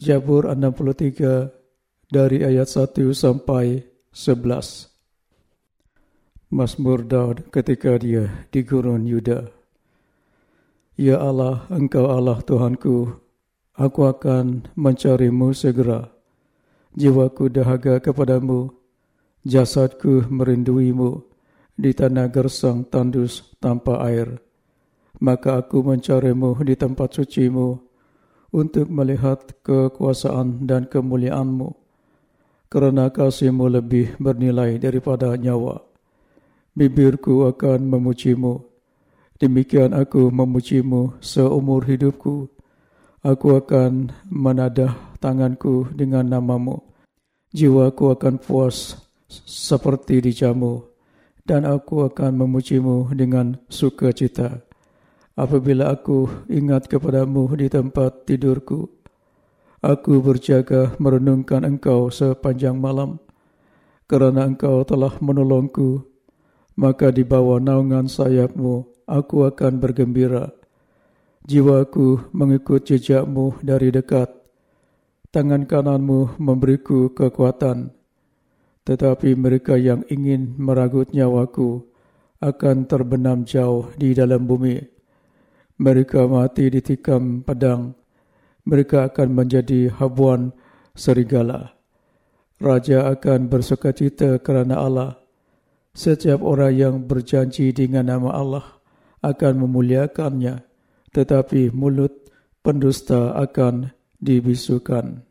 Jabur 63 dari ayat 1 sampai 11. Mazmur Daud ketika dia di gurun Yuda. Ya Allah, Engkau Allah Tuhanku, aku akan mencarimu segera. Jiwaku dahaga kepadamu, jasadku merinduimu di tanah gersang tandus tanpa air. Maka aku mencarimu di tempat sucimu untuk melihat kekuasaan dan kemuliaanmu. Kerana kasihmu lebih bernilai daripada nyawa bibirku akan memujimu. Demikian aku memujimu seumur hidupku. Aku akan menadah tanganku dengan namamu. Jiwaku akan puas seperti dijamu. Dan aku akan memujimu dengan sukacita. Apabila aku ingat kepadamu di tempat tidurku. Aku berjaga merenungkan engkau sepanjang malam. Kerana engkau telah menolongku maka di bawah naungan sayapmu aku akan bergembira. Jiwaku mengikut jejakmu dari dekat. Tangan kananmu memberiku kekuatan. Tetapi mereka yang ingin meragut nyawaku akan terbenam jauh di dalam bumi. Mereka mati ditikam pedang. Mereka akan menjadi habuan serigala. Raja akan bersukacita kerana Allah Setiap orang yang berjanji dengan nama Allah akan memuliakannya, tetapi mulut pendusta akan dibisukan.